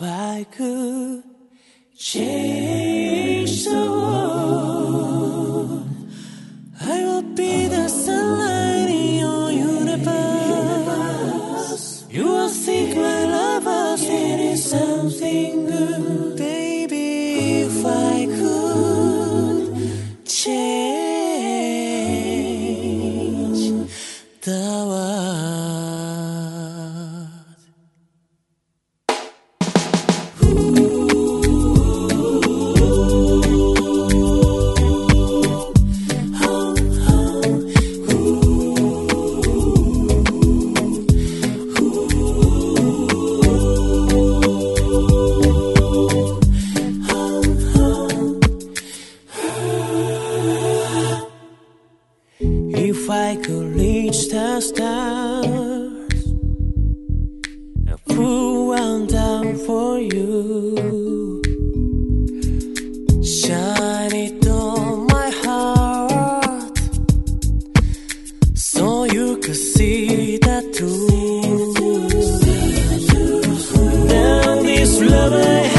If I could change the world, truth. Now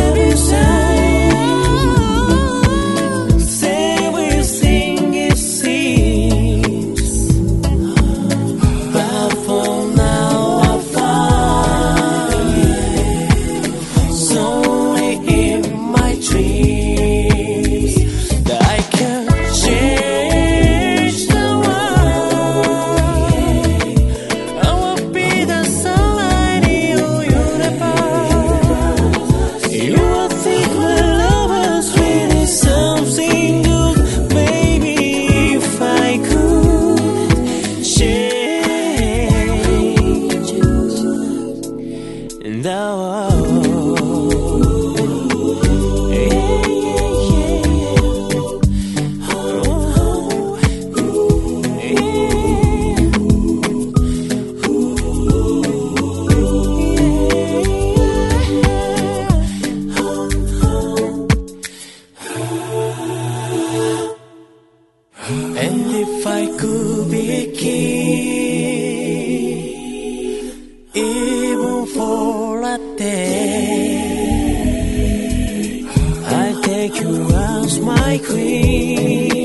And if I could be king, even for a day, I'd take you as my queen.